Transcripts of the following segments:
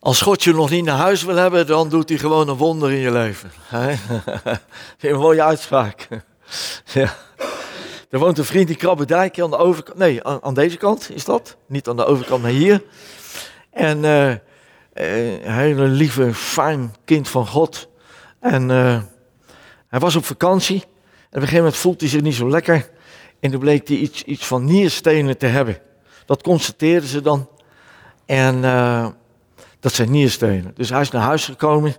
Als God je nog niet naar huis wil hebben, dan doet hij gewoon een wonder in je leven. Hè? Een mooie uitspraak. Ja. Er woont een vriend in Krabbedijk aan de overkant. Nee, aan, deze kant is dat. Niet aan de overkant, maar hier. En uh, een hele lieve, fijn kind van God. En uh, hij was op vakantie. En op een gegeven moment voelde hij zich niet zo lekker. En toen bleek hij iets, iets van nierstenen te hebben. Dat constateerden ze dan. En dat zijn nierstenen. Dus hij is naar huis gekomen.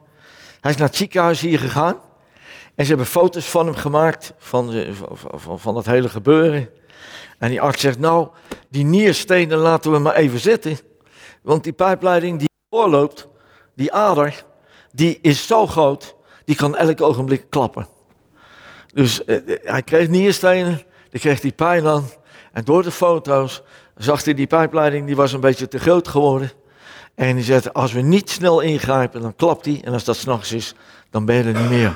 Hij is naar het ziekenhuis hier gegaan. En ze hebben foto's van hem gemaakt, van, van, van dat hele gebeuren. En die arts zegt, nou, die nierstenen laten we maar even zitten. Want die pijpleiding die doorloopt, die ader, die is zo groot, die kan elk ogenblik klappen. Dus eh, hij kreeg nierstenen, daar kreeg hij pijn aan. En door de foto's zag hij die pijpleiding, die was een beetje te groot geworden. En die zegt, als we niet snel ingrijpen, dan klapt hij. En als dat s'nachts is, dan ben je er niet meer.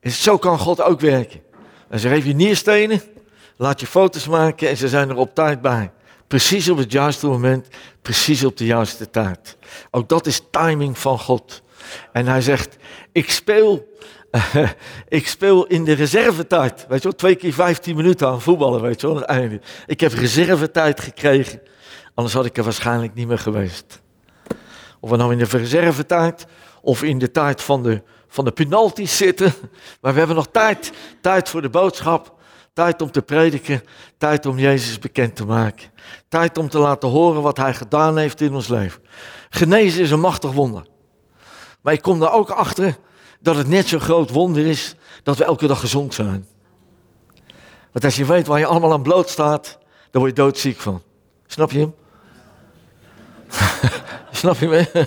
En zo kan God ook werken. En ze geeft je nierstenen, laat je foto's maken en ze zijn er op tijd bij. Precies op het juiste moment, precies op de juiste tijd. Ook dat is timing van God. En hij zegt, ik speel, ik speel in de reservetijd. Weet je wel, twee keer 15 minuten aan voetballen, weet je wel, einde. Ik heb reservetijd gekregen, anders had ik er waarschijnlijk niet meer geweest. Of we nou in de reservetijd of in de tijd van de, van de penalties zitten. Maar we hebben nog tijd. Tijd voor de boodschap. Tijd om te prediken. Tijd om Jezus bekend te maken. Tijd om te laten horen wat Hij gedaan heeft in ons leven. Genezen is een machtig wonder. Maar ik kom daar ook achter dat het net zo'n groot wonder is dat we elke dag gezond zijn. Want als je weet waar je allemaal aan bloot staat, dan word je doodziek van. Snap je hem? Snap je me?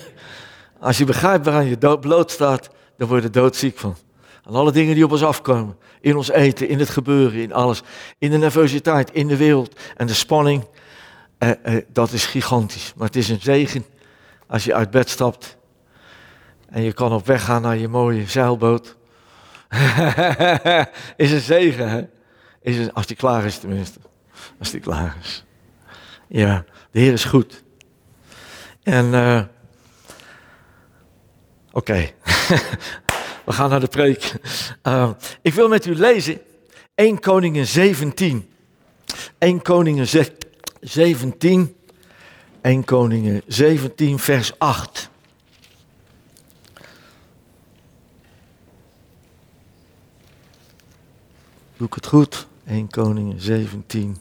Als je begrijpt waaraan je dood bloot staat, dan word je doodziek van. Aan alle dingen die op ons afkomen. In ons eten, in het gebeuren, in alles. In de nervositeit, in de wereld. En de spanning, eh, eh, dat is gigantisch. Maar het is een zegen als je uit bed stapt. En je kan op weg gaan naar je mooie zeilboot. is een zegen, hè? Is als die klaar is tenminste. Als die klaar is. Ja, de Heer is goed. En uh, oké, we gaan naar de preek. Uh, ik wil met u lezen 1 Koningen 17. 1 Koningen 17. 1 Koningen 17 vers 8. Doe ik het goed? 1 Koningen 17.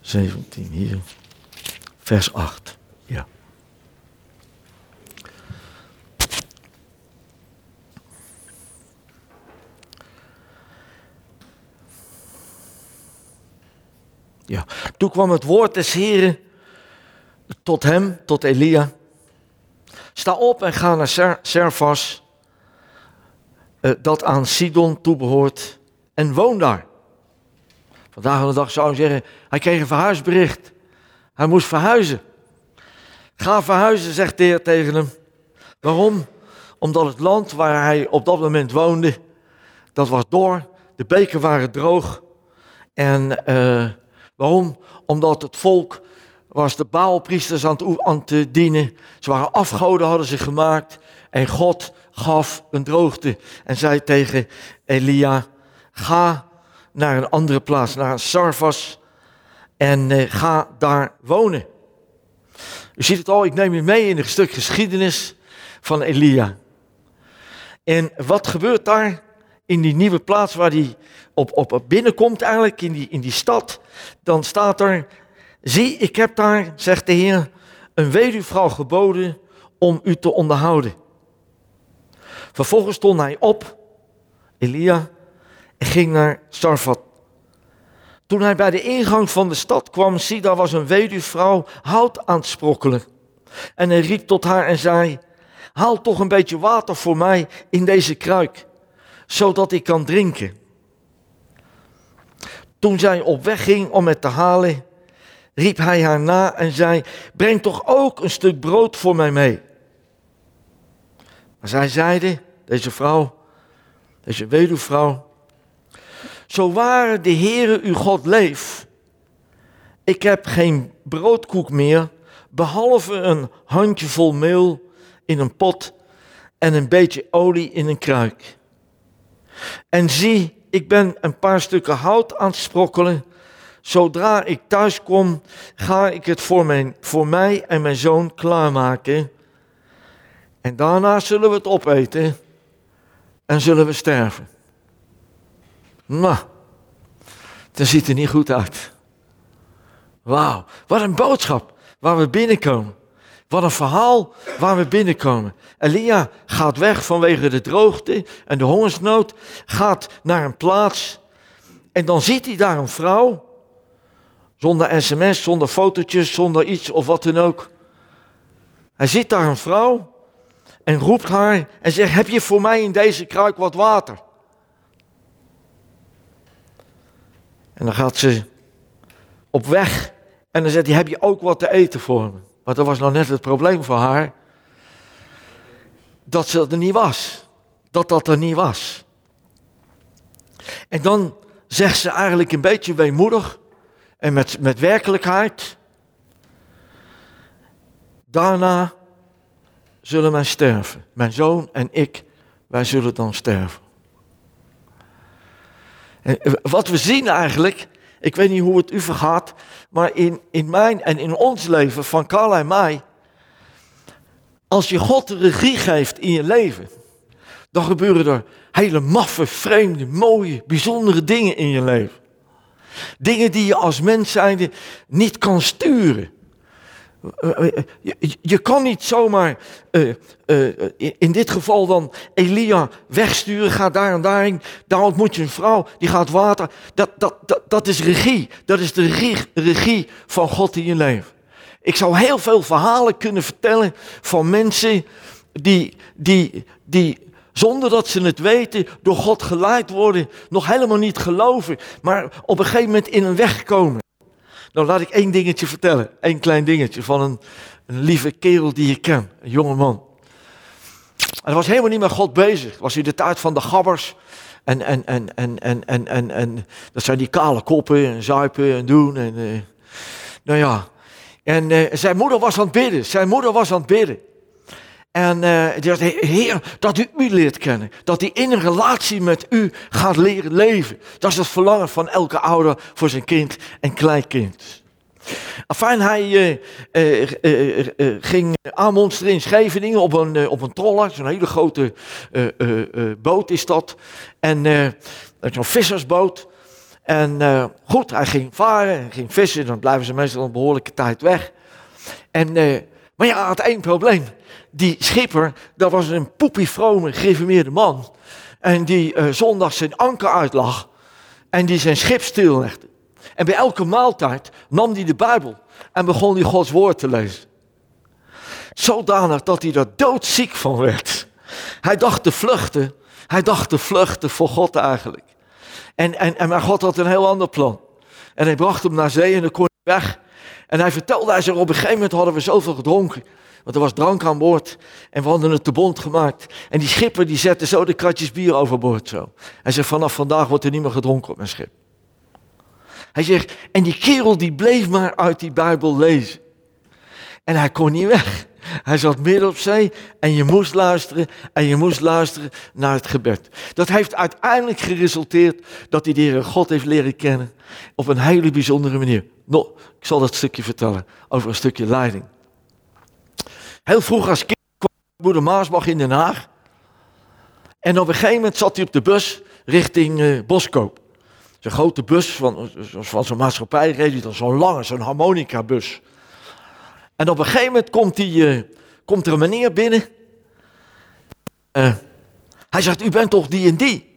17 hier. Vers 8. Ja. Toen kwam het woord des Heren tot hem, tot Elia. Sta op en ga naar Servas, uh, dat aan Sidon toebehoort, en woon daar. Vandaag aan de dag zou ik zeggen, hij kreeg een verhuisbericht. Hij moest verhuizen. Ga verhuizen, zegt de Heer tegen hem. Waarom? Omdat het land waar hij op dat moment woonde, dat was door. De beken waren droog. En uh, Waarom? Omdat het volk was de baalpriesters aan te dienen. Ze waren afgoden, hadden ze gemaakt. En God gaf een droogte en zei tegen Elia, ga naar een andere plaats, naar een Sarvas. En uh, ga daar wonen. U ziet het al, ik neem u mee in een stuk geschiedenis van Elia. En wat gebeurt daar in die nieuwe plaats waar hij op, op binnenkomt eigenlijk, in die, in die stad? dan staat er, zie, ik heb daar, zegt de Heer, een weduwvrouw geboden om u te onderhouden. Vervolgens stond hij op, Elia, en ging naar Sarfat. Toen hij bij de ingang van de stad kwam, zie, daar was een weduwvrouw hout aan het sprokkelen. En hij riep tot haar en zei, haal toch een beetje water voor mij in deze kruik, zodat ik kan drinken. Toen zij op weg ging om het te halen, riep hij haar na en zei: Breng toch ook een stuk brood voor mij mee. Maar zij zeide, deze vrouw, deze weduwvrouw, zo waar de Heere uw God leeft, ik heb geen broodkoek meer, behalve een handjevol meel in een pot en een beetje olie in een kruik. En zie, ik ben een paar stukken hout aan het sprokkelen. Zodra ik thuis kom, ga ik het voor, mijn, voor mij en mijn zoon klaarmaken. En daarna zullen we het opeten en zullen we sterven. Nou, dat ziet er niet goed uit. Wauw, wat een boodschap waar we binnenkomen. Wat een verhaal waar we binnenkomen. Elia gaat weg vanwege de droogte en de hongersnood, gaat naar een plaats en dan ziet hij daar een vrouw, zonder sms, zonder fotootjes, zonder iets of wat dan ook. Hij ziet daar een vrouw en roept haar en zegt, heb je voor mij in deze kruik wat water? En dan gaat ze op weg en dan zegt hij, heb je ook wat te eten voor me? Want dat was nog net het probleem voor haar. Dat ze er niet was. Dat dat er niet was. En dan zegt ze eigenlijk een beetje weemoedig en met, met werkelijkheid. Daarna zullen wij sterven. Mijn zoon en ik, wij zullen dan sterven. En wat we zien eigenlijk, ik weet niet hoe het u vergaat, maar in, in mijn en in ons leven, van Carla en mij, als je God de regie geeft in je leven, dan gebeuren er hele maffe, vreemde, mooie, bijzondere dingen in je leven. Dingen die je als mens zijnde niet kan sturen. Je, kan niet zomaar in dit geval dan Elia wegsturen, ga daar en daarheen. Daar ontmoet je een vrouw, die gaat water. Dat, dat, dat, dat is regie. Dat is de regie, regie van God in je leven. Ik zou heel veel verhalen kunnen vertellen van mensen die, die, die zonder dat ze het weten, door God geleid worden, nog helemaal niet geloven, maar op een gegeven moment in een weg komen. Nou, laat ik één dingetje vertellen. Eén klein dingetje van een, een lieve kerel die je ken. Een jonge man. Hij was helemaal niet met God bezig. Was in de tijd van de gabbers. En, en, en, en, en, en, en, en dat zijn die kale koppen en zuipen en doen. En, uh, nou ja. En uh, zijn moeder was aan het bidden. Zijn moeder was aan het bidden. En uh, die zei, Heer, dat u u leert kennen. Dat hij in een relatie met u gaat leren leven. Dat is het verlangen van elke ouder voor zijn kind en kleinkind. Enfin, hij uh, uh, ging aanmonsteren in Scheveningen op een, op een troller. Zo'n hele grote boot is dat. En zo'n vissersboot. En goed, hij ging varen, ging vissen. Dan blijven ze meestal een behoorlijke tijd weg. En, maar ja, had één probleem die schipper, dat was een poepievrome, gereformeerde man. En die uh, zondag zijn anker uitlag. En die zijn schip stillegde. En bij elke maaltijd nam hij de Bijbel. En begon hij Gods woord te lezen. Zodanig dat hij er doodziek van werd. Hij dacht te vluchten. Hij dacht te vluchten voor God eigenlijk. En, en, en maar God had een heel ander plan. En hij bracht hem naar zee en dan kon hij weg. En hij vertelde, hij zei, op een gegeven moment hadden we zoveel gedronken. Want er was drank aan boord en we hadden het te bond gemaakt. En die schipper die zette zo de kratjes bier overboord zo. Hij zegt, vanaf vandaag wordt er niet meer gedronken op mijn schip. Hij zegt, en die kerel die bleef maar uit die Bijbel lezen. En hij kon niet weg. Hij zat midden op zee en je moest luisteren en je moest luisteren naar het gebed. Dat heeft uiteindelijk geresulteerd dat hij de God heeft leren kennen op een hele bijzondere manier. Nou, ik zal dat stukje vertellen over een stukje leiding. Heel vroeg als kind kwam moeder Maasbach in Den Haag. En op een gegeven moment zat hij op de bus richting uh, Boskoop. Zo'n grote bus van, van zo'n maatschappij reed hij dan zo'n lange, zo'n harmonica-bus. En op een gegeven moment komt, die, uh, komt er een meneer binnen. Uh, hij zegt, u bent toch die en die?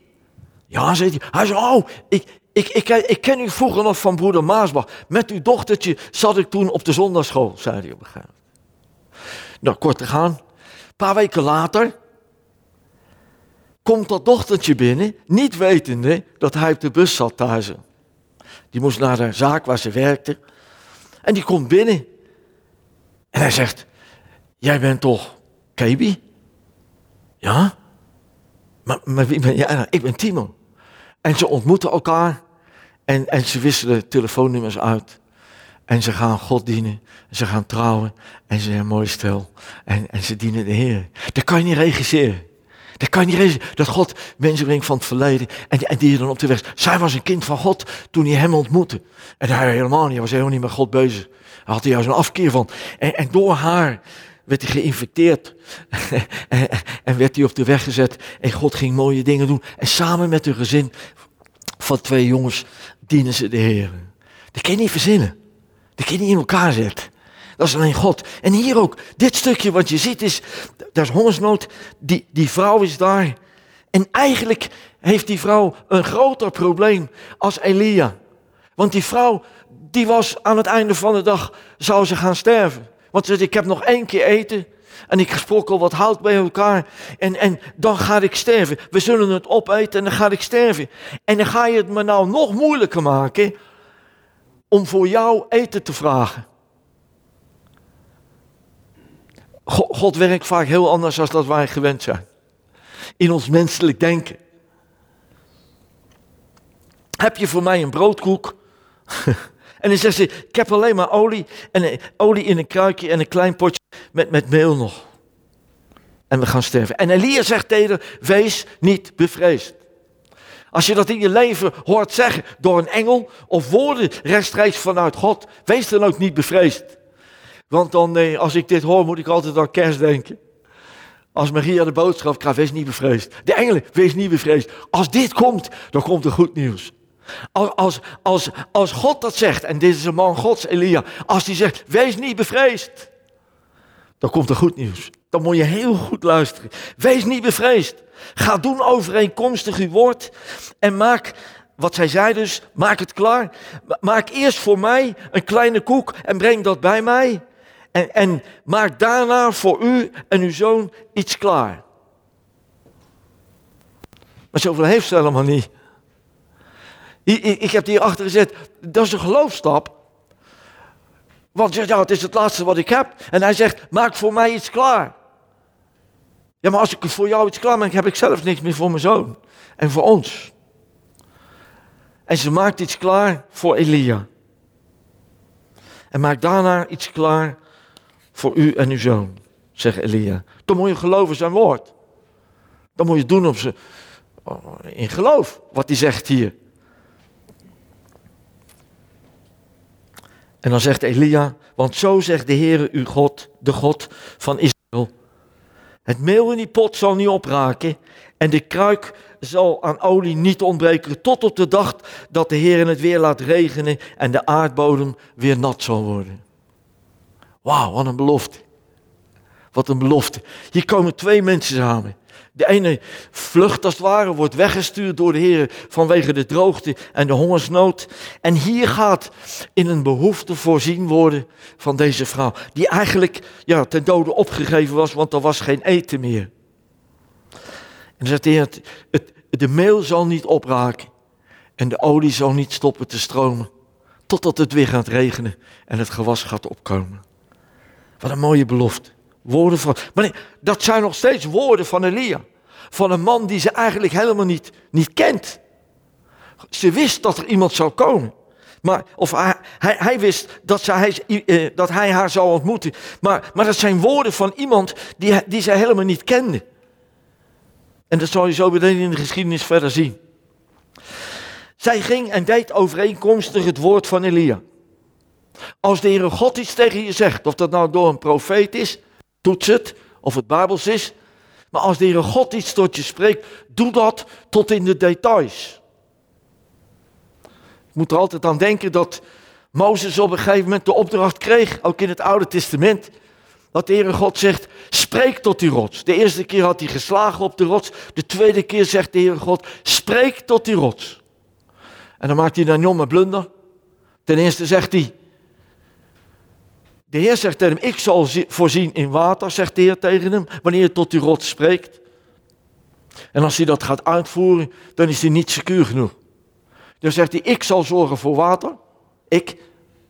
Ja, zegt hij. Hij zegt, oh, ik, ik, ik, ik ken u vroeger nog van broeder Maasbach. Met uw dochtertje zat ik toen op de zondagschool, zei hij op een gegeven moment. Nou, kort te gaan. Een paar weken later komt dat dochtertje binnen, niet wetende dat hij op de bus zat thuis. Die moest naar de zaak waar ze werkte. En die komt binnen. En hij zegt, jij bent toch Kebi? Ja? Maar, maar wie ben jij nou? Ik ben Timo. En ze ontmoeten elkaar en, en ze wisselen telefoonnummers uit. En ze gaan God dienen. Ze gaan trouwen. En ze zijn mooi stel. En, en ze dienen de Heer. Dat kan je niet regisseren. Dat kan je niet regisseren. Dat God mensen brengt van het verleden. En, en die je dan op de weg. Zij was een kind van God toen hij hem ontmoette. En hij helemaal niet. Hij was helemaal niet met God bezig. Hij had er juist een afkeer van. En, en door haar werd hij geïnfecteerd. en, werd hij op de weg gezet. En God ging mooie dingen doen. En samen met hun gezin van twee jongens dienen ze de Heer. Dat kan je niet verzinnen. Dat kan niet in elkaar zetten. Dat is alleen God. En hier ook, dit stukje wat je ziet is, dat is hongersnood. Die, die vrouw is daar. En eigenlijk heeft die vrouw een groter probleem als Elia. Want die vrouw, die was aan het einde van de dag, zou ze gaan sterven. Want ze zei, ik heb nog één keer eten. En ik sprokkel wat hout bij elkaar. En, en dan ga ik sterven. We zullen het opeten en dan ga ik sterven. En dan ga je het me nou nog moeilijker maken om voor jou eten te vragen. God, werkt vaak heel anders dan dat wij gewend zijn. In ons menselijk denken. Heb je voor mij een broodkoek? en dan zegt ze, ik heb alleen maar olie. En olie in een kruikje en een klein potje met, met meel nog. En we gaan sterven. En Elia zegt tegen wees niet bevreesd. Als je dat in je leven hoort zeggen door een engel of woorden rechtstreeks vanuit God, wees dan ook niet bevreesd. Want dan, nee, als ik dit hoor, moet ik altijd aan kerst denken. Als Maria de boodschap krijgt, wees niet bevreesd. De engelen, wees niet bevreesd. Als dit komt, dan komt er goed nieuws. Als, God dat zegt, en dit is een man Gods, Elia, als hij zegt, wees niet bevreesd, dan komt er goed nieuws. Dan moet je heel goed luisteren. Wees niet bevreesd. Ga doen overeenkomstig uw woord en maak, wat zij zei dus, maak het klaar. Maak eerst voor mij een kleine koek en breng dat bij mij. En, en maak daarna voor u en uw zoon iets klaar. Maar zoveel heeft ze helemaal niet. Ik, heb die achter gezet, dat is een geloofstap. Want ja, het is het laatste wat ik heb. En hij zegt, maak voor mij iets klaar. Ja, maar als ik voor jou iets klaar maak, heb ik zelf niks meer voor mijn zoon. En voor ons. En ze maakt iets klaar voor Elia. En maakt daarna iets klaar voor u en uw zoon, zegt Elia. Dan moet je geloven zijn woord. Dan moet je doen op ze, in geloof, wat hij zegt hier. En dan zegt Elia, want zo zegt de Heere uw God, de God van Israël. Het meel in die pot zal niet opraken en de kruik zal aan olie niet ontbreken tot op de dag dat de Heer het weer laat regenen en de aardbodem weer nat zal worden. Wauw, wat een belofte. Wat een belofte. Hier komen twee mensen samen. De ene vlucht als het ware, wordt weggestuurd door de Heer vanwege de droogte en de hongersnood. En hier gaat in een behoefte voorzien worden van deze vrouw. Die eigenlijk ja, ten dode opgegeven was, want er was geen eten meer. En dan zegt de het, de meel zal niet opraken en de olie zal niet stoppen te stromen. Totdat het weer gaat regenen en het gewas gaat opkomen. Wat een mooie belofte. Woorden van. Maar nee, dat zijn nog steeds woorden van Elia. Van een man die ze eigenlijk helemaal niet, niet kent. Ze wist dat er iemand zou komen. Maar, of hij, hij, wist dat, ze, hij, eh, dat hij haar zou ontmoeten. Maar, maar dat zijn woorden van iemand die, die zij helemaal niet kende. En dat zal je zo meteen in de geschiedenis verder zien. Zij ging en deed overeenkomstig het woord van Elia. Als de Heere God iets tegen je zegt, of dat nou door een profeet is, toets het, of het Bijbels is. Maar als de Heere God iets tot je spreekt, doe dat tot in de details. Ik moet er altijd aan denken dat Mozes op een gegeven moment de opdracht kreeg, ook in het Oude Testament, dat de Heere God zegt, spreek tot die rots. De eerste keer had hij geslagen op de rots, de tweede keer zegt de Heere God, spreek tot die rots. En dan maakt hij dan jonge blunder. Ten eerste zegt hij, de Heer zegt tegen hem, ik zal voorzien in water, zegt de Heer tegen hem, wanneer je tot die rots spreekt. En als hij dat gaat uitvoeren, dan is hij niet secuur genoeg. Dan zegt hij, ik zal zorgen voor water. Ik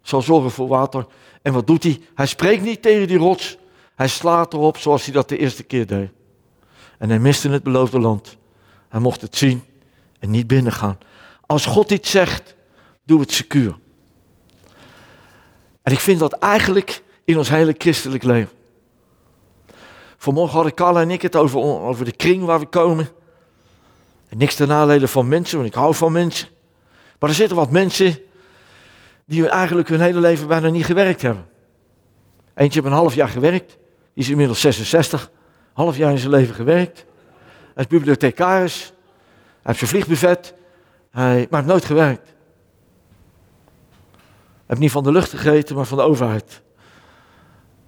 zal zorgen voor water. En wat doet hij? Hij spreekt niet tegen die rots. Hij slaat erop zoals hij dat de eerste keer deed. En hij miste het beloofde land. Hij mocht het zien en niet binnengaan. Als God iets zegt, doe het secuur. En ik vind dat eigenlijk in ons hele christelijk leven. Vanmorgen hadden Carla en ik het over, over de kring waar we komen. En niks ten nadele van mensen, want ik hou van mensen. Maar er zitten wat mensen die eigenlijk hun hele leven bijna niet gewerkt hebben. Eentje heeft een half jaar gewerkt, die is inmiddels 66, half jaar in zijn leven gewerkt. Hij is bibliothecaris, hij heeft zijn vliegbuffet, hij, maar heeft nooit gewerkt. Heeft niet van de lucht gegeten, maar van de overheid.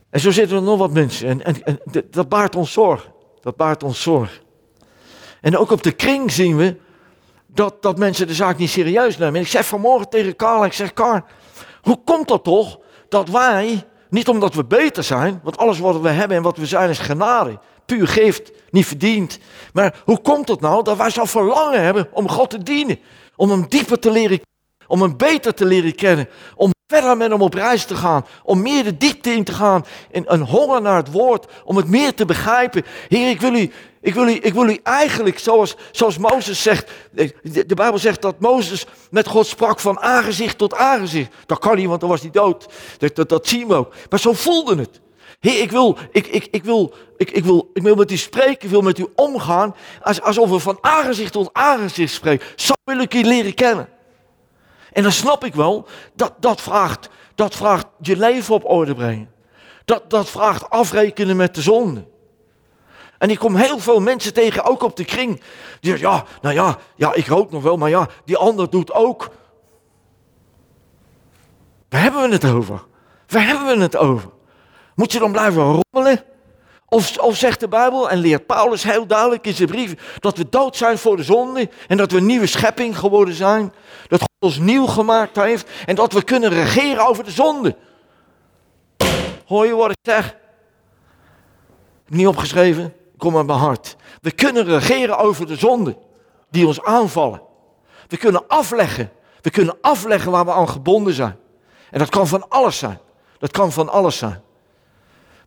En zo zitten er nog wat mensen. En, en, dat baart ons zorg. Dat baart ons zorg. En ook op de kring zien we dat, dat mensen de zaak niet serieus nemen. En ik zeg vanmorgen tegen Karl, ik zeg, Karl, hoe komt dat toch dat wij, niet omdat we beter zijn, want alles wat we hebben en wat we zijn is genade, puur geeft, niet verdiend. Maar hoe komt het nou dat wij zo verlangen hebben om God te dienen? Om hem dieper te leren om hem beter te leren kennen, om verder met hem op reis te gaan, om meer de diepte in te gaan, en een honger naar het woord, om het meer te begrijpen. Heer, ik wil u, ik wil u, ik wil u eigenlijk, zoals, zoals Mozes zegt, de, Bijbel zegt dat Mozes met God sprak van aangezicht tot aangezicht. Dat kan niet, want dan was hij dood. Dat, dat, dat zien we ook. Maar zo voelde het. Heer, ik wil, ik, ik, ik, wil, ik, ik, wil, ik wil met u spreken, ik wil met u omgaan, alsof we van aangezicht tot aangezicht spreken. Zo wil ik u leren kennen. En dan snap ik wel, dat, dat, vraagt, dat vraagt je leven op orde brengen. Dat, dat vraagt afrekenen met de zonde. En ik kom heel veel mensen tegen, ook op de kring. Die zeggen, ja, nou ja, ja, ik rook nog wel, maar ja, die ander doet ook. Waar hebben we het over? Waar hebben we het over? Moet je dan blijven rommelen? Of, of zegt de Bijbel en leert Paulus heel duidelijk in zijn brief dat we dood zijn voor de zonde en dat we nieuwe schepping geworden zijn. Dat ons nieuw gemaakt heeft en dat we kunnen regeren over de zonde. Hoor je wat ik zeg? Niet opgeschreven, kom uit mijn hart. We kunnen regeren over de zonde die ons aanvallen. We kunnen afleggen. We kunnen afleggen waar we aan gebonden zijn. En dat kan van alles zijn. Dat kan van alles zijn.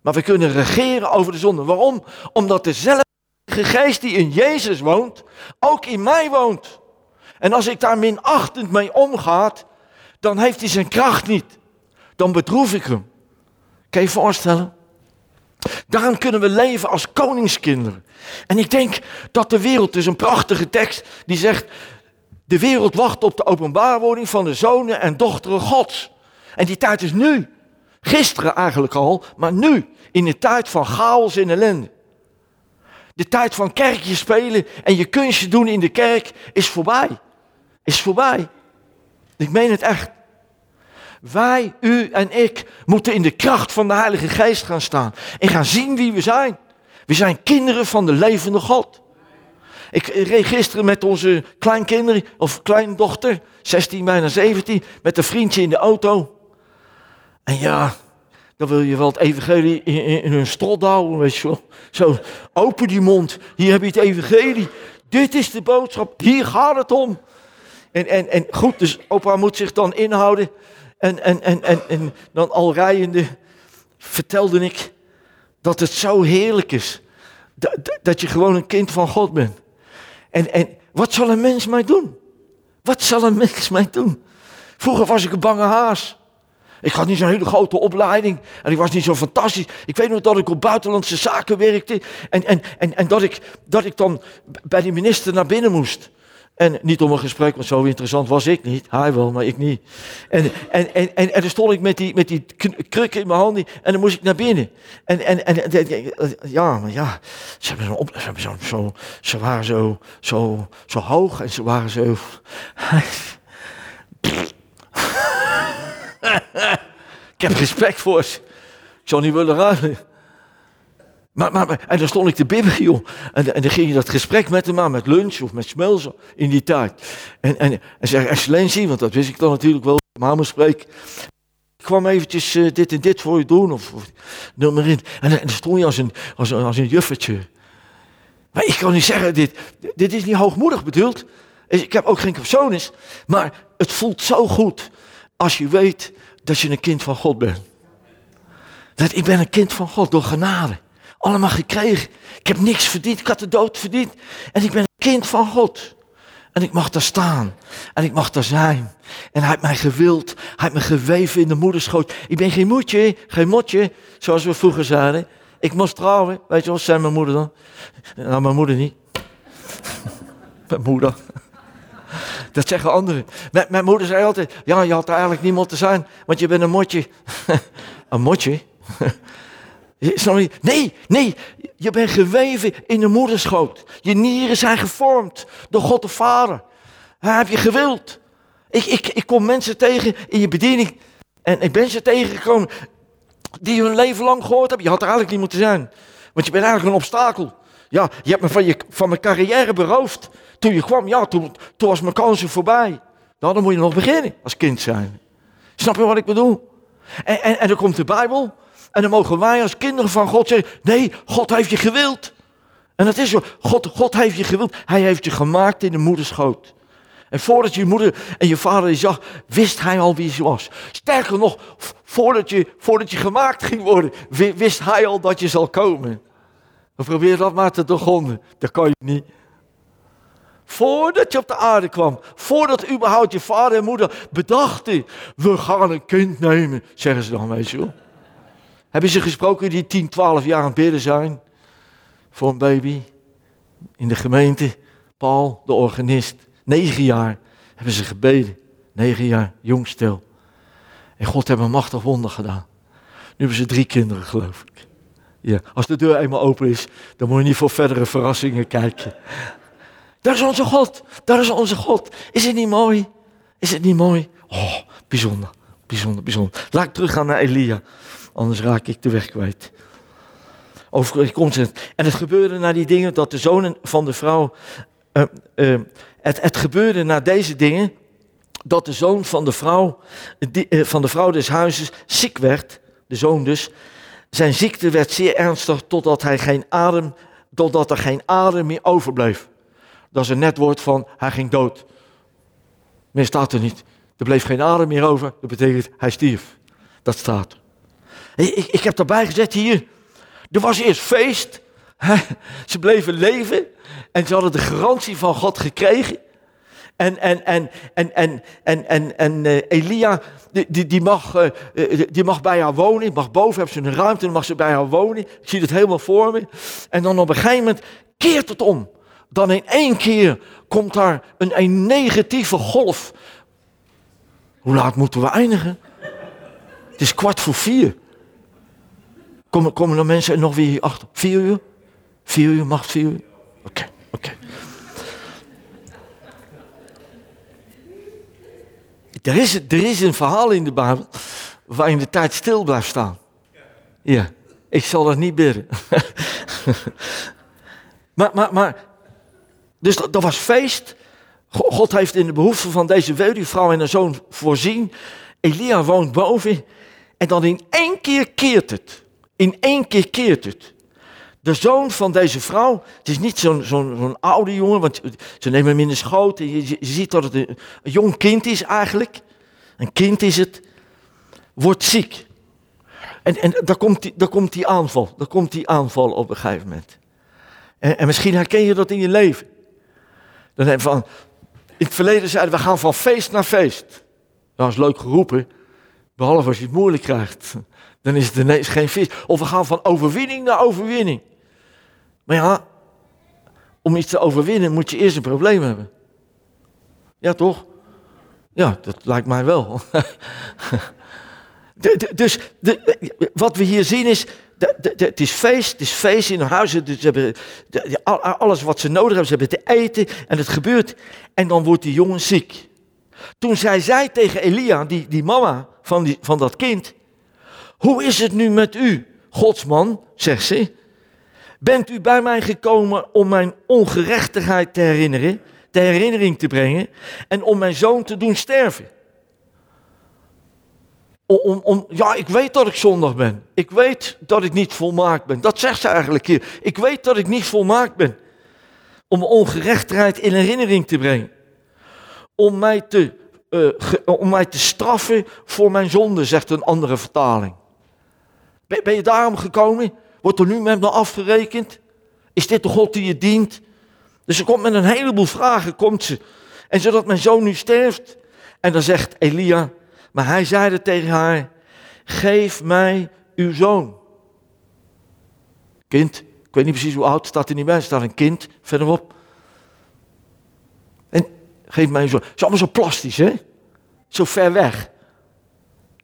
Maar we kunnen regeren over de zonde. Waarom? Omdat dezelfde geest die in Jezus woont, ook in mij woont. En als ik daar minachtend mee omgaat, dan heeft hij zijn kracht niet. Dan bedroef ik hem. Kan je je voorstellen? Daarom kunnen we leven als koningskinderen. En ik denk dat de wereld, is een prachtige tekst, die zegt, de wereld wacht op de openbaarwording van de zonen en dochteren Gods. En die tijd is nu. Gisteren eigenlijk al, maar nu, in de tijd van chaos en ellende. De tijd van kerkje spelen en je kunstje doen in de kerk is voorbij. Is voorbij. Ik meen het echt. Wij, u en ik moeten in de kracht van de Heilige Geest gaan staan. En gaan zien wie we zijn. We zijn kinderen van de levende God. Ik reed gisteren met onze kleinkinderen, of kleindochter, 16, bijna 17, met een vriendje in de auto. En ja, dan wil je wel het evangelie in, in, in hun strot houden, weet je wel. Zo, open die mond, hier heb je het evangelie. Dit is de boodschap, hier gaat het om. En, en, en goed, dus opa moet zich dan inhouden. En, en, en, en, en dan al rijende vertelde ik dat het zo heerlijk is. Dat, dat je gewoon een kind van God bent. En, en wat zal een mens mij doen? Wat zal een mens mij doen? Vroeger was ik een bange haas. Ik had niet zo'n hele grote opleiding en ik was niet zo fantastisch. Ik weet nog dat ik op buitenlandse zaken werkte en, en, en, en dat, ik, dat ik dan bij de minister naar binnen moest. En niet om een gesprek, want zo interessant was ik niet. Hij wel, maar ik niet. En, en, en, en, en dan stond ik met die, met die krukken in mijn handen en dan moest ik naar binnen. En, en, en, ja, maar ja, ze, hebben zo, ze, zo, waren zo, zo, zo hoog en ze waren zo... ik heb respect voor ze. Ik zou niet willen ruilen. Maar, maar, en dan stond ik te bibben, joh. En, en dan ging je dat gesprek met hem aan, met lunch of met smelzen in die tijd. En, en, en zeg, excellentie, want dat wist ik dan natuurlijk wel, maar me spreek. Ik kwam eventjes uh, dit en dit voor je doen, of, of noem in. En, dan stond je als een, als, als een juffertje. Maar ik kan niet zeggen, dit, dit is niet hoogmoedig bedoeld. Ik heb ook geen persoon maar het voelt zo goed als je weet dat je een kind van God bent. Dat ik ben een kind van God door genade. Allemaal gekregen. Ik heb niks verdiend. Ik had de dood verdiend. En ik ben een kind van God. En ik mag daar staan. En ik mag daar zijn. En hij heeft mij gewild. Hij heeft me geweven in de moederschoot. Ik ben geen moedje, geen motje, zoals we vroeger zeiden. Ik moest trouwen. Weet je wat zei mijn moeder dan? Nou, mijn moeder niet. mijn moeder. Dat zeggen anderen. Mijn, mijn, moeder zei altijd, ja, je had eigenlijk niet moeten zijn, want je bent een motje. een motje? Nee, nee, je bent geweven in de moederschoot. Je nieren zijn gevormd door God de Vader. Hij heeft je gewild. Ik, ik, ik kom mensen tegen in je bediening. En ik ben ze tegengekomen die hun leven lang gehoord hebben. Je had er eigenlijk niet moeten zijn. Want je bent eigenlijk een obstakel. Ja, je hebt me van, je, van mijn carrière beroofd. Toen je kwam, ja, toen, toen was mijn kansen voorbij. Nou, dan moet je nog beginnen als kind zijn. Snap je wat ik bedoel? En, en, en dan komt de Bijbel. En dan mogen wij als kinderen van God zeggen: Nee, God heeft je gewild. En dat is zo. God, God heeft je gewild. Hij heeft je gemaakt in de moederschoot. En voordat je moeder en je vader je zag, wist hij al wie ze was. Sterker nog, voordat je, voordat je gemaakt ging worden, wist hij al dat je zal komen. Dan probeer dat maar te doorgronden. Dat kan je niet. Voordat je op de aarde kwam, voordat überhaupt je vader en moeder bedachten, we gaan een kind nemen, zeggen ze dan, weet je wel. Hebben ze gesproken die 10, 12 jaar aan het bidden zijn voor een baby in de gemeente? Paul, de organist, negen jaar hebben ze gebeden. Negen jaar, jong stil. En God heeft een machtig wonder gedaan. Nu hebben ze drie kinderen, geloof ik. Ja, als de deur eenmaal open is, dan moet je niet voor verdere verrassingen kijken. Daar is onze God. Daar is onze God. Is het niet mooi? Is het niet mooi? Oh, bijzonder. Bijzonder, bijzonder. Laat ik teruggaan naar Elia. Anders raak ik de weg kwijt. Over komt het. En het gebeurde na die dingen dat de zonen van de vrouw. Uh, uh, het, het gebeurde na deze dingen dat de zoon van de vrouw, die, uh, van de vrouw des huizes ziek werd. De zoon dus. Zijn ziekte werd zeer ernstig totdat, hij geen adem, totdat er geen adem meer overbleef. Dat is een net woord van hij ging dood. Meer staat er niet. Er bleef geen adem meer over. Dat betekent hij stierf. Dat staat er. Ik, ik heb daarbij gezet hier. Er was eerst feest. Ze bleven leven. En ze hadden de garantie van God gekregen. En, en, en, en, en, en, en, uh, Elia, die, die, mag, uh, die mag bij haar wonen. Mag boven, hebben ze een ruimte, mag ze bij haar wonen. Ik zie het helemaal voor me. En dan op een gegeven moment keert het om. Dan in één keer komt daar een, een negatieve golf. Hoe laat moeten we eindigen? Het is kwart voor vier. Komen, komen er mensen nog weer achter? Vier uur? Vier uur, mag vier uur? Oké, oké. Er, is, er is een verhaal in de Bijbel waarin de tijd stil blijft staan. Ja, ik zal dat niet bidden. maar, maar, maar, dus dat, dat was feest. God heeft in de behoefte van deze weduwvrouw en haar zoon voorzien. Elia woont boven. En dan in één keer keert het. In één keer keert het. De zoon van deze vrouw, het is niet zo'n oude jongen, want ze nemen hem in de schoot. En je, ziet dat het een, jong kind is eigenlijk. Een kind is het. Wordt ziek. En, en daar, komt die, daar komt die aanval. Daar komt die aanval op een gegeven moment. En, en misschien herken je dat in je leven. Dan heb je van, in het verleden zeiden we gaan van feest naar feest. Dat is leuk geroepen, behalve als je het moeilijk krijgt. Dan is het ineens geen feest. Of we gaan van overwinning naar overwinning. Maar ja, om iets te overwinnen moet je eerst een probleem hebben. Ja, toch? Ja, dat lijkt mij wel. dus de, wat we hier zien is, het is feest, het is feest in hun huizen. Ze hebben alles wat ze nodig hebben, ze hebben te eten en het gebeurt. En dan wordt die jongen ziek. Toen zij zei tegen Elia, die, die mama van, die, van dat kind, hoe is het nu met u, godsman, zegt ze. Bent u bij mij gekomen om mijn ongerechtigheid te herinneren, te herinnering te brengen en om mijn zoon te doen sterven? Om, om, ja, ik weet dat ik zondig ben. Ik weet dat ik niet volmaakt ben. Dat zegt ze eigenlijk hier. Ik weet dat ik niet volmaakt ben. Om ongerechtigheid in herinnering te brengen. Om mij te, uh, om mij te straffen voor mijn zonde, zegt een andere vertaling. Ben, je daarom gekomen? Wordt er nu met me afgerekend? Is dit de God die je dient? Dus ze komt met een heleboel vragen, komt ze. En zodat mijn zoon nu sterft. En dan zegt Elia, maar hij zeide tegen haar, geef mij uw zoon. Kind, ik weet niet precies hoe oud, staat er niet bij, staat een kind verderop. En geef mij uw zoon. Het is allemaal zo plastisch, hè? Zo ver weg.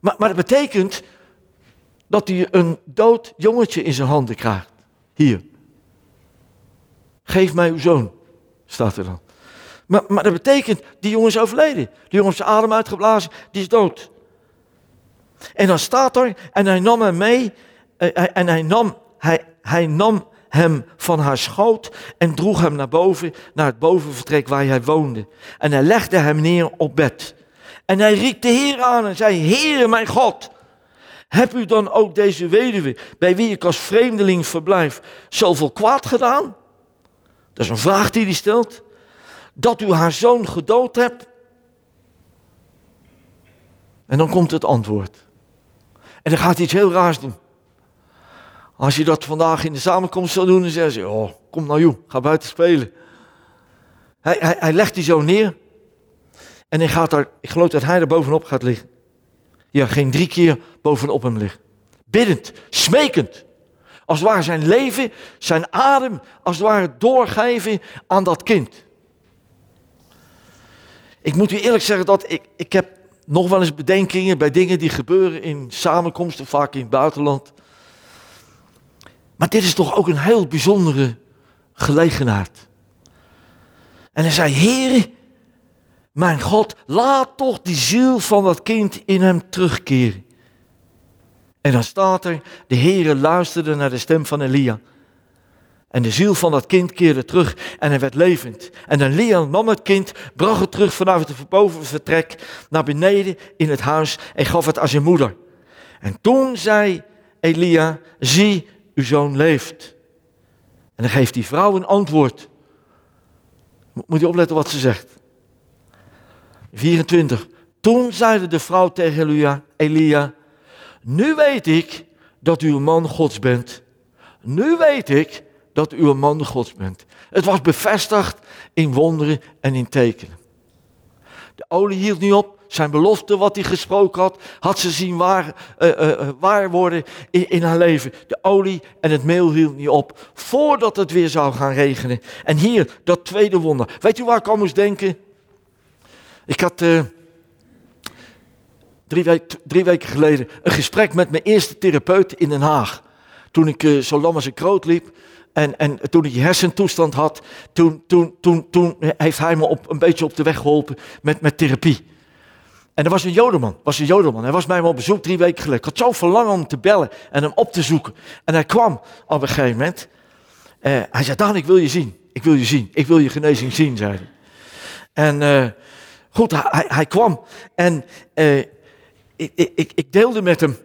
Maar, maar dat betekent dat hij een dood jongetje in zijn handen krijgt. Hier. Geef mij uw zoon, staat er dan. Maar, maar dat betekent, die jongen is overleden. Die jongen zijn adem uitgeblazen, die is dood. En dan staat er, en hij nam hem mee, eh, en hij nam, hij, hij nam hem van haar schoot en droeg hem naar boven, naar het bovenvertrek waar hij woonde. En hij legde hem neer op bed. En hij riep de Heer aan en zei, Heere mijn God, heb u dan ook deze weduwe, bij wie ik als vreemdeling verblijf, zoveel kwaad gedaan? Dat is een vraag die hij stelt. Dat u haar zoon gedood hebt? En dan komt het antwoord. En dan gaat hij iets heel raars doen. Als je dat vandaag in de samenkomst zou doen, dan zeggen ze, oh, kom nou joh, ga buiten spelen. Hij, hij, hij legt die zo neer. En hij gaat daar, ik geloof dat hij er bovenop gaat liggen. Ja, geen drie keer bovenop hem liggen. Biddend, smekend. Als het ware zijn leven, zijn adem, als het ware doorgeven aan dat kind. Ik moet u eerlijk zeggen dat ik, ik heb nog wel eens bedenkingen bij dingen die gebeuren in samenkomsten, vaak in het buitenland. Maar dit is toch ook een heel bijzondere gelegenheid. En hij zei, Heere, mijn God, laat toch die ziel van dat kind in hem terugkeren. En dan staat er, de Heere luisterde naar de stem van Elia. En de ziel van dat kind keerde terug en hij werd levend. En Elia nam het kind, bracht het terug vanuit het bovenvertrek naar beneden in het huis en gaf het aan zijn moeder. En toen zei Elia, zie, uw zoon leeft. En dan geeft die vrouw een antwoord. Moet je opletten wat ze zegt. 24. Toen zeide de vrouw tegen Elia, nu weet ik dat u een man Gods bent. Nu weet ik dat u een man Gods bent. Het was bevestigd in wonderen en in tekenen. De olie hield niet op. Zijn belofte wat hij gesproken had, had ze zien waar, uh, waar worden in, haar leven. De olie en het meel hield niet op. Voordat het weer zou gaan regenen. En hier, dat tweede wonder. Weet u waar ik aan moest denken? Ik had drie, week, drie weken geleden een gesprek met mijn eerste therapeut in Den Haag. Toen ik zo lam als een kroot liep. En, en toen ik hersentoestand had, toen, toen, toen, toen heeft hij me op, een beetje op de weg geholpen met, met therapie. En er was een jodenman, was een jodenman. Hij was bij me op bezoek drie weken geleden. Ik had zo verlangen om te bellen en hem op te zoeken. En hij kwam op een gegeven moment. Uh, hij zei, Daan, ik wil je zien. Ik wil je zien. Ik wil je genezing zien, zei hij. En goed, hij, hij, kwam. En uh, ik, ik, ik, deelde met hem.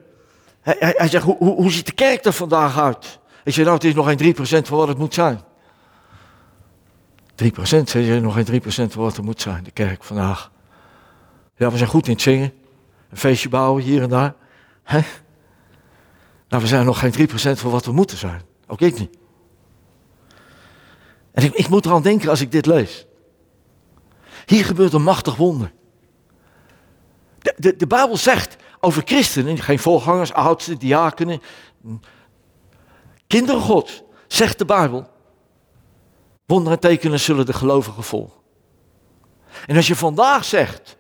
Hij, hij, hij zegt, hoe, hoe, hoe ziet de kerk er vandaag uit? Ik zei, nou, het is nog geen 3% van wat het moet zijn. 3%, zei je, nog geen 3% van wat het moet zijn, de kerk vandaag. Ja, we zijn goed in het zingen. Een feestje bouwen hier en daar. Hè? Nou, we zijn nog geen 3% van wat we moeten zijn. Ook ik niet. En ik, ik moet eraan denken als ik dit lees. Hier gebeurt een machtig wonder. De, de, de Bijbel zegt over christenen, geen voorgangers, oudsten, diakenen, kinderen God, zegt de Bijbel. Wonderen en tekenen zullen de gelovigen volgen. En als je vandaag zegt,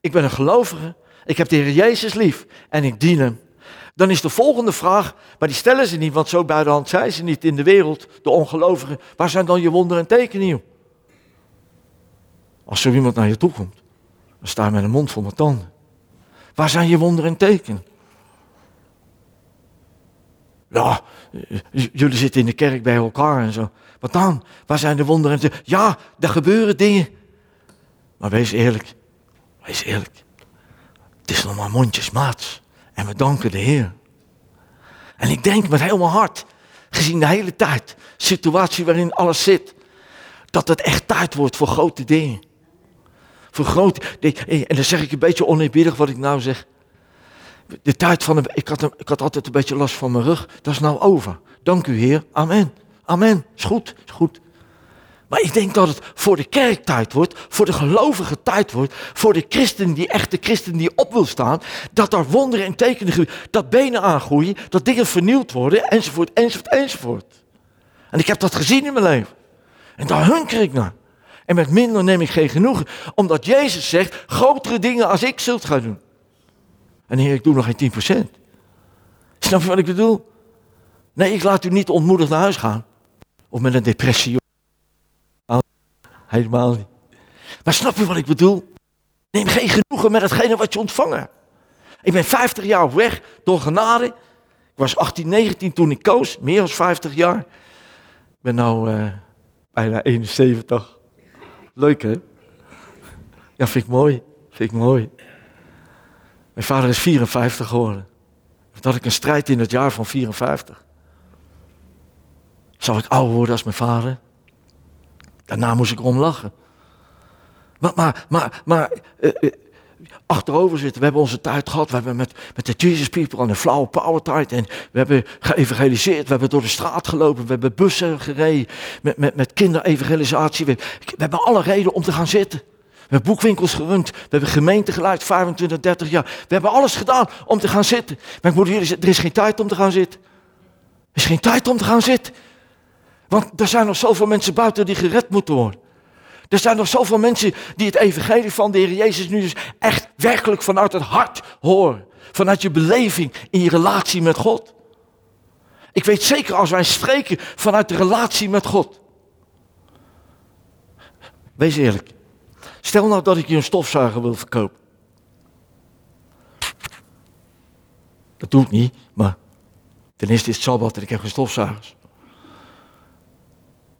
ik ben een gelovige, ik heb de Heer Jezus lief en ik dien hem. Dan is de volgende vraag, maar die stellen ze niet, want zo bij de hand zijn ze niet in de wereld, de ongelovigen. Waar zijn dan je wonderen en tekenen? Als zo iemand naar je toe komt, dan sta je met een mond vol met tanden. Waar zijn je wonderen en tekenen? Ja, jullie zitten in de kerk bij elkaar en zo. Wat dan? Waar zijn de wonderen en tekenen? Ja, er gebeuren dingen. Maar wees eerlijk, Wees eerlijk. Het is nog maar mondjesmaats. En we danken de Heer. En ik denk met heel mijn hart, gezien de hele tijd, situatie waarin alles zit, dat het echt tijd wordt voor grote dingen. Voor grote, en dan zeg ik een beetje oneerbiedig wat ik nou zeg. De tijd van, de, ik, had, ik had altijd een beetje last van mijn rug, dat is nou over. Dank u Heer, amen. Amen, is goed, is goed. Maar ik denk dat het voor de kerk tijd wordt, voor de gelovige tijd wordt, voor de christen, die echte christen die op wil staan, dat er wonderen en tekenen gebeuren, dat benen aangroeien, dat dingen vernieuwd worden, enzovoort, enzovoort, enzovoort. En ik heb dat gezien in mijn leven. En daar hunker ik naar. En met minder neem ik geen genoegen, omdat Jezus zegt, grotere dingen als ik zult gaan doen. En heer, ik doe nog geen 10%. Snap je wat ik bedoel? Nee, ik laat u niet ontmoedigd naar huis gaan. Of met een depressie. Helemaal niet. Maar snap je wat ik bedoel? Neem geen genoegen met hetgene wat je ontvangen Ik ben 50 jaar weg door genade. Ik was 18, 19 toen ik koos. Meer dan 50 jaar. Ik ben nu uh, bijna 71. Leuk hè? Ja, vind ik mooi. Vind ik mooi. Mijn vader is 54 geworden. Dat ik een strijd in het jaar van 54. Zal ik ouder worden als mijn vader? Daarna moest ik erom lachen. Maar, maar, maar, maar uh, uh, achterover zitten. We hebben onze tijd gehad. We hebben met, met de Jesus People en de flauwe power tijd. En we hebben geëvangeliseerd. We hebben door de straat gelopen. We hebben bussen gereden. Met, met, met kinderevangelisatie. We, we hebben alle reden om te gaan zitten. We hebben boekwinkels gerund. We hebben gemeente geleid, 25, 30 jaar. We hebben alles gedaan om te gaan zitten. Maar ik moet jullie zeggen, er is geen tijd om te gaan zitten. Er is geen tijd om te gaan zitten. Want er zijn nog zoveel mensen buiten die gered moeten worden. Er zijn nog zoveel mensen die het evangelie van de Heer Jezus nu dus echt werkelijk vanuit het hart horen. Vanuit je beleving in je relatie met God. Ik weet zeker als wij spreken vanuit de relatie met God. Wees eerlijk. Stel nou dat ik je een stofzuiger wil verkopen. Dat doe ik niet, maar ten eerste is het Sabbat en ik heb geen stofzuigers.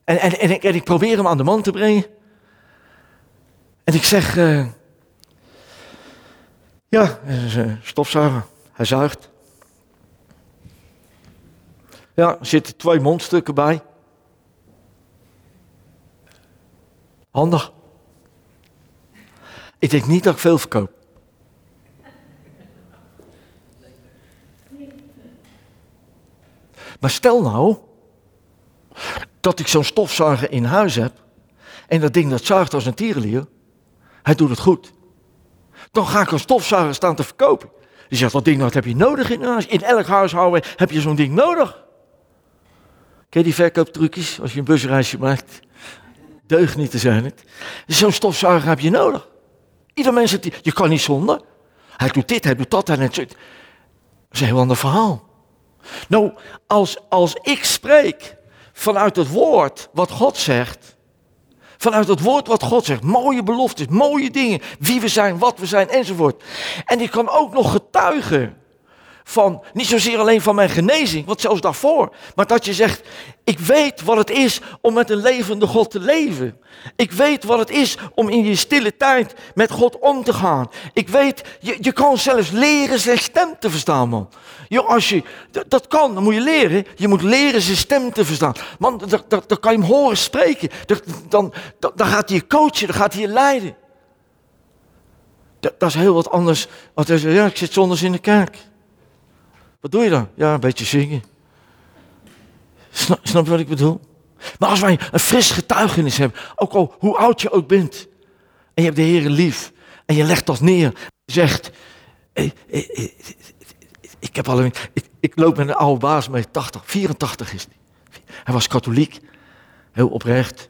En, en, en, ik, en ik probeer hem aan de man te brengen. En ik zeg, uh, ja, een stofzuiger. Hij zuigt. Ja, er zitten twee mondstukken bij. Handig. Ik denk niet dat ik veel verkoop. Maar stel nou dat ik zo'n stofzuiger in huis heb en dat ding dat zuigt als een tierenlier, hij doet het goed. Dan ga ik een stofzuiger staan te verkopen. Die zegt, dat ding dat heb je nodig in huis. In elk huishouden heb je zo'n ding nodig. Ken die verkooptrucjes als je een busreisje maakt? Deugd niet te zijn het. Zo'n stofzuiger heb je nodig. Ieder mens je kan niet zonder. Hij doet dit, hij doet dat. En het, dat is een heel ander verhaal. Nou, als, als ik spreek vanuit het woord wat God zegt. Vanuit het woord wat God zegt. Mooie beloftes, mooie dingen. Wie we zijn, wat we zijn enzovoort. En ik kan ook nog getuigen van, niet zozeer alleen van mijn genezing, want zelfs daarvoor, maar dat je zegt, ik weet wat het is om met een levende God te leven. Ik weet wat het is om in je stille tijd met God om te gaan. Ik weet, je, je kan zelfs leren zijn stem te verstaan, man. Als je, dat kan, dan moet je leren. Je moet leren zijn stem te verstaan. Man, dan, kan je hem horen spreken. Dan, dan, gaat hij je coachen, dan gaat hij je leiden. Dat, dat is heel wat anders. Zegt, ja, ik zit zondags in de kerk. Wat doe je dan? Ja, een beetje zingen. Snap, snap je wat ik bedoel? Maar als wij een fris getuigenis hebben, ook al hoe oud je ook bent, en je hebt de Heer lief, en je legt dat neer, je zegt, ik, ik, ik, ik heb al ik, ik, loop met een oude baas mee, 80, 84 is hij. Hij was katholiek, heel oprecht,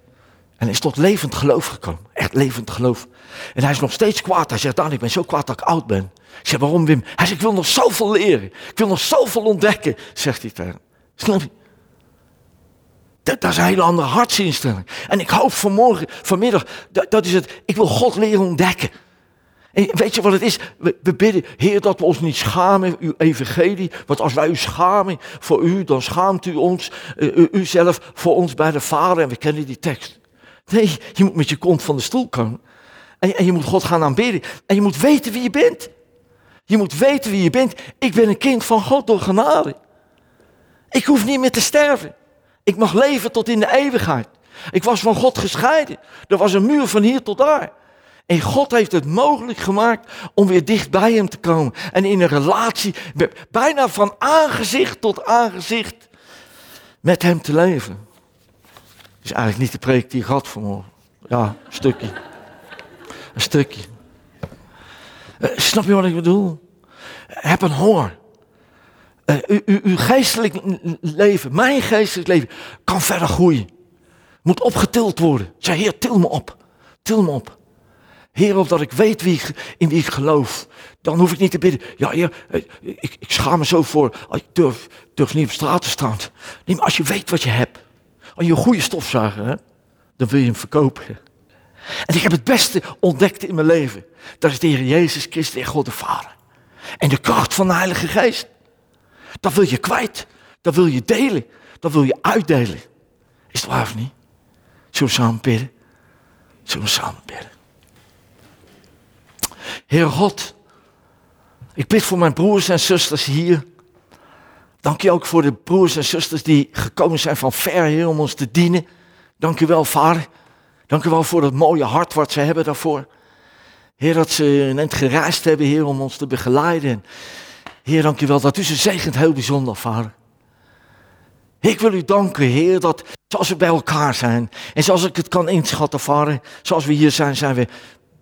en is tot levend geloof gekomen, echt levend geloof. En hij is nog steeds kwaad. Hij zegt, dan, ik ben zo kwaad dat ik oud ben. Ik zeg, waarom Wim? Hij zegt, ik wil nog zoveel leren. Ik wil nog zoveel ontdekken, zegt hij tegen Snap je? Dat, is een hele andere hartsinstelling. En ik hoop vanmorgen, vanmiddag, dat, dat is het, ik wil God leren ontdekken. En weet je wat het is? We, we, bidden, Heer, dat we ons niet schamen, uw evangelie. Want als wij u schamen voor u, dan schaamt u ons, uh, u zelf voor ons bij de Vader. En we kennen die tekst. Nee, je moet met je kont van de stoel komen. En, en je moet God gaan aanbidden. En je moet weten wie je bent. Je moet weten wie je bent. Ik ben een kind van God door genade. Ik hoef niet meer te sterven. Ik mag leven tot in de eeuwigheid. Ik was van God gescheiden. Er was een muur van hier tot daar. En God heeft het mogelijk gemaakt om weer dicht bij Hem te komen. En in een relatie, bijna van aangezicht tot aangezicht, met Hem te leven. Is eigenlijk niet de preek die ik had vanmorgen. Ja, een stukje. Een stukje. Uh, snap je wat ik bedoel? Heb een honger. Uh, uw geestelijk leven, mijn geestelijk leven, kan verder groeien. Moet opgetild worden. Zeg, Heer, til me op. Til me op. Heer, opdat ik weet wie ik, in wie ik geloof. Dan hoef ik niet te bidden. Ja, Heer, eh, ik, ik schaam me zo voor. Ik durf, durf niet op straat te staan. Nee, maar als je weet wat je hebt. Als je goede stofzuiger hebt, dan wil je hem verkopen. En ik heb het beste ontdekt in mijn leven. Dat is de Heer Jezus Christus en God de Vader. En de kracht van de Heilige Geest. Dat wil je kwijt. Dat wil je delen. Dat wil je uitdelen. Is het waar of niet? Zullen we samen bidden? Zullen we samen bidden? Heer God, ik bid voor mijn broers en zusters hier. Dank je ook voor de broers en zusters die gekomen zijn van ver, Heer, om ons te dienen. Dank u wel, Vader. Dank u wel voor het mooie hart wat ze hebben daarvoor. Heer, dat ze net gereisd hebben, Heer, om ons te begeleiden. Heer, dank u wel dat u ze zegent heel bijzonder, Vader. Ik wil u danken, Heer, dat zoals we bij elkaar zijn en zoals ik het kan inschatten, Vader, zoals we hier zijn, zijn we,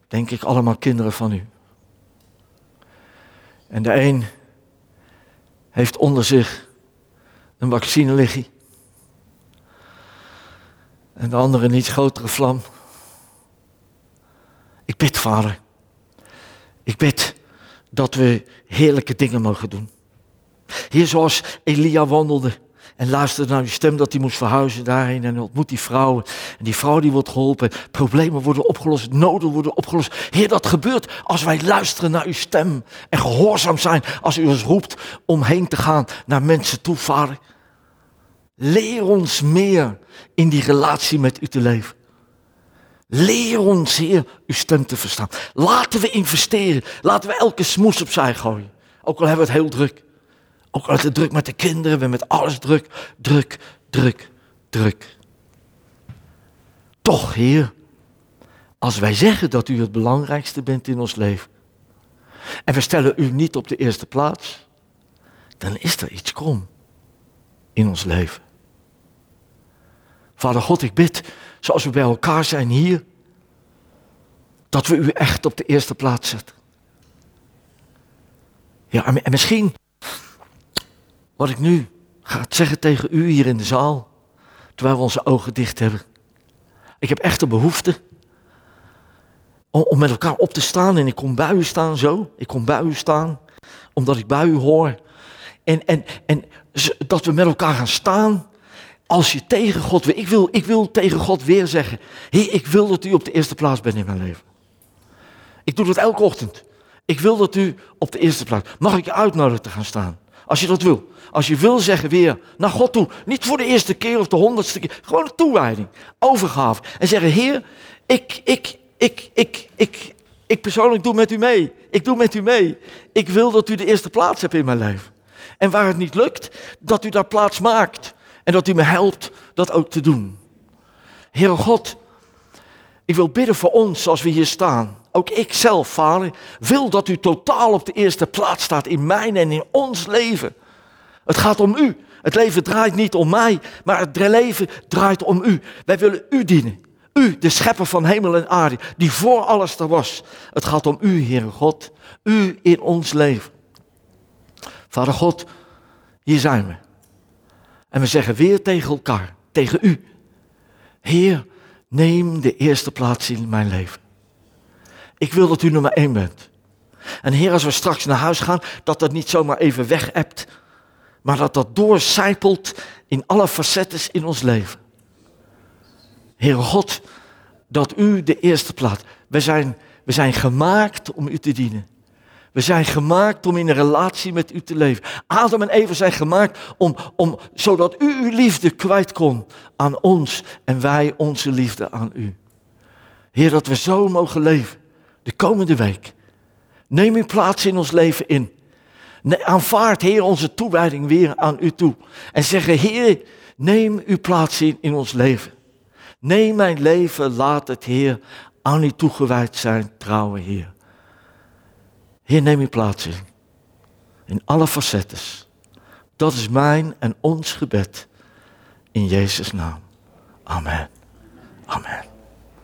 denk ik, allemaal kinderen van u. En de een heeft onder zich een vaccine liggen. En de andere een iets grotere vlam. Ik bid, Vader. Ik bid dat we heerlijke dingen mogen doen. Hier zoals Elia wandelde en luisterde naar uw stem dat hij moest verhuizen daarheen en ontmoet die vrouw. En die vrouw die wordt geholpen, problemen worden opgelost, noden worden opgelost. Heer, dat gebeurt als wij luisteren naar uw stem en gehoorzaam zijn als u ons roept om heen te gaan naar mensen toe, vader. Leer ons meer in die relatie met u te leven. Leer ons, Heer, uw stem te verstaan. Laten we investeren. Laten we elke smoes opzij gooien. Ook al hebben we het heel druk. Ook al is het druk met de kinderen, we met alles druk, druk, druk, druk. Toch, Heer, als wij zeggen dat u het belangrijkste bent in ons leven, en we stellen u niet op de eerste plaats, dan is er iets krom in ons leven. Vader God, ik bid, zoals we bij elkaar zijn hier, dat we u echt op de eerste plaats zetten. Ja, en misschien wat ik nu ga zeggen tegen u hier in de zaal, terwijl we onze ogen dicht hebben. Ik heb echt een behoefte om, om met elkaar op te staan en ik kom bij u staan zo. Ik kom bij u staan, omdat ik bij u hoor. En, en, en dat we met elkaar gaan staan als je tegen God wil. Ik wil, ik wil tegen God weer zeggen, ik wil dat u op de eerste plaats bent in mijn leven. Ik doe dat elke ochtend. Ik wil dat u op de eerste plaats. Mag ik je uitnodigen te gaan staan? Als je dat wil. Als je wil zeggen weer naar God toe. Niet voor de eerste keer of de honderdste keer. Gewoon een toewijding. Overgave. En zeggen, Heer, ik, ik, ik, ik, ik, ik persoonlijk doe met u mee. Ik doe met u mee. Ik wil dat u de eerste plaats hebt in mijn leven. En waar het niet lukt, dat u daar plaats maakt. En dat u me helpt dat ook te doen. Heere God, ik wil bidden voor ons als we hier staan. Ook ik zelf, vader, wil dat u totaal op de eerste plaats staat in mijn en in ons leven. Het gaat om u. Het leven draait niet om mij, maar het leven draait om u. Wij willen u dienen. U, de schepper van hemel en aarde, die voor alles er was. Het gaat om u, Heere God. U in ons leven. Vader God, hier zijn we. En we zeggen weer tegen elkaar, tegen u. Heer, neem de eerste plaats in mijn leven. Ik wil dat u nummer één bent. En Heer, als we straks naar huis gaan, dat dat niet zomaar even weg hebt, maar dat dat doorcijpelt in alle facetten in ons leven. Heere God, dat u de eerste plaats. We zijn, we zijn gemaakt om u te dienen. We zijn gemaakt om in een relatie met u te leven. Adam en Eva zijn gemaakt om, om, zodat u uw liefde kwijt kon aan ons en wij onze liefde aan u. Heer, dat we zo mogen leven de komende week. Neem uw plaats in ons leven in. Aanvaard, Heer, onze toewijding weer aan u toe. En zeggen, Heer, neem uw plaats in, in ons leven. Neem mijn leven, laat het, Heer, aan u toegewijd zijn, trouwe Heer. Heer, neem uw plaats in. In alle facetten. Dat is mijn en ons gebed. In Jezus' naam. Amen. Amen.